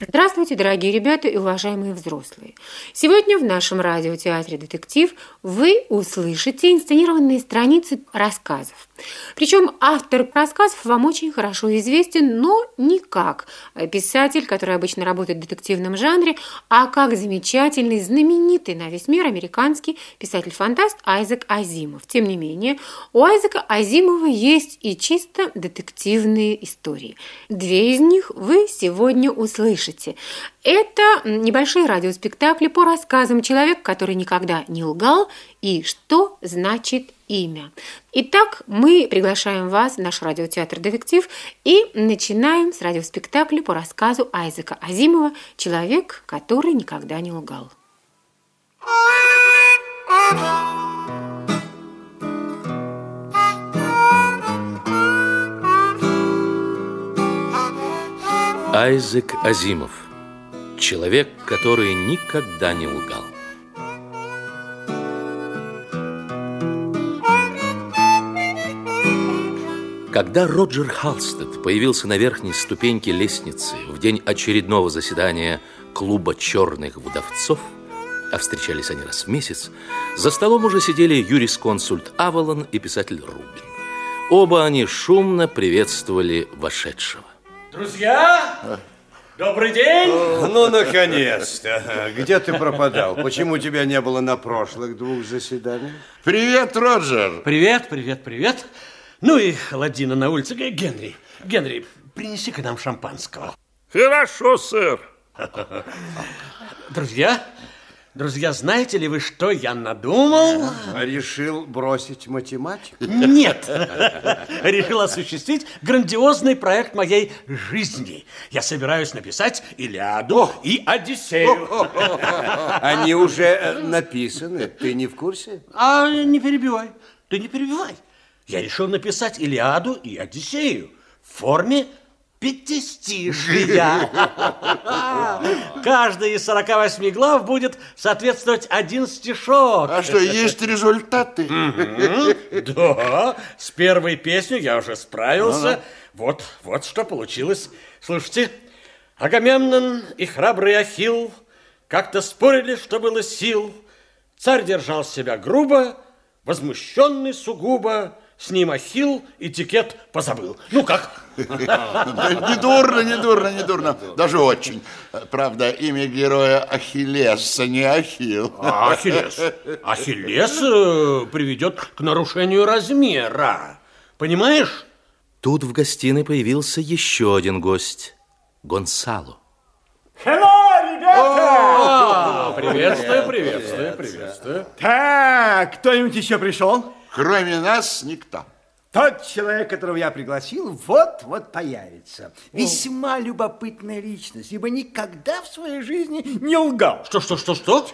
Здравствуйте, дорогие ребята и уважаемые взрослые! Сегодня в нашем радиотеатре «Детектив» вы услышите инсценированные страницы рассказов. Причем автор рассказов вам очень хорошо известен, но не как писатель, который обычно работает в детективном жанре, а как замечательный, знаменитый на весь мир американский писатель-фантаст Айзек Азимов. Тем не менее, у Айзека Азимова есть и чисто детективные истории. Две из них вы сегодня услышите. Это небольшие радиоспектакли по рассказам человека, который никогда не лгал, и что значит имя. Итак, мы приглашаем вас в наш радиотеатр «Детектив» и начинаем с радиоспектакля по рассказу Айзека Азимова «Человек, который никогда не лгал». Айзек Азимов Человек, который никогда не лгал Когда Роджер Халстед появился на верхней ступеньке лестницы в день очередного заседания клуба черных вдовцов, а встречались они раз в месяц, за столом уже сидели юрисконсульт Авалон и писатель Рубин. Оба они шумно приветствовали вошедшего. Друзья, добрый день! Ну, наконец-то! Где ты пропадал? Почему тебя не было на прошлых двух заседаниях? Привет, Роджер! Привет, привет, привет! Ну и холодина на улице. Генри, Генри, принеси-ка нам шампанского. Хорошо, сэр. Друзья, друзья, знаете ли вы, что я надумал? Решил бросить математику? Нет. Решил осуществить грандиозный проект моей жизни. Я собираюсь написать Илиаду и Одиссею. Они уже э, написаны. Ты не в курсе? А не перебивай. Ты не перебивай. Я решил написать Илиаду и Одиссею в форме пятистишия. Каждый из 48 глав будет соответствовать один стишок. А что, есть результаты? Да, с первой песней я уже справился. Вот, вот что получилось. Слушайте, Агамемнон и храбрый Ахилл как-то спорили, что было сил. Царь держал себя грубо, возмущенный сугубо, с ним Ахилл этикет позабыл. Ну как? Не дурно, не дурно, не дурно. Даже очень. Правда, имя героя Ахиллес, а не Ахилл. А, Ахиллес. Ахиллес э, приведет к нарушению размера. Понимаешь? Тут в гостиной появился еще один гость – Гонсало. Hello, ребята! А, приветствую, приветствую, приветствую. Так, кто-нибудь еще пришел? Кроме нас никто. Тот человек, которого я пригласил, вот-вот появится. Весьма любопытная личность, ибо никогда в своей жизни не лгал. Что, что, что, что?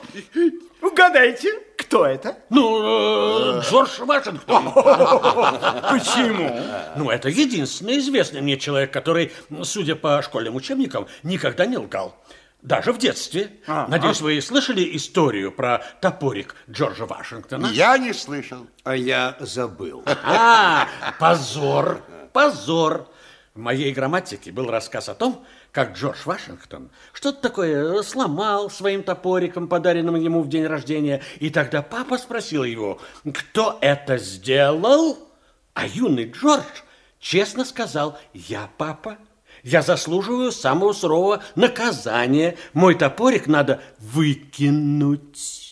Угадайте, кто это? Ну, э, Джордж Вашингтон. Почему? Ну, это единственный известный мне человек, который, судя по школьным учебникам, никогда не лгал. Даже в детстве. А, Надеюсь, вы слышали историю про топорик Джорджа Вашингтона? Я не слышал. А я забыл. А, позор, позор. В моей грамматике был рассказ о том, как Джордж Вашингтон что-то такое сломал своим топориком, подаренным ему в день рождения. И тогда папа спросил его, кто это сделал? А юный Джордж честно сказал, я папа. Я заслуживаю самого сурового наказания. Мой топорик надо выкинуть.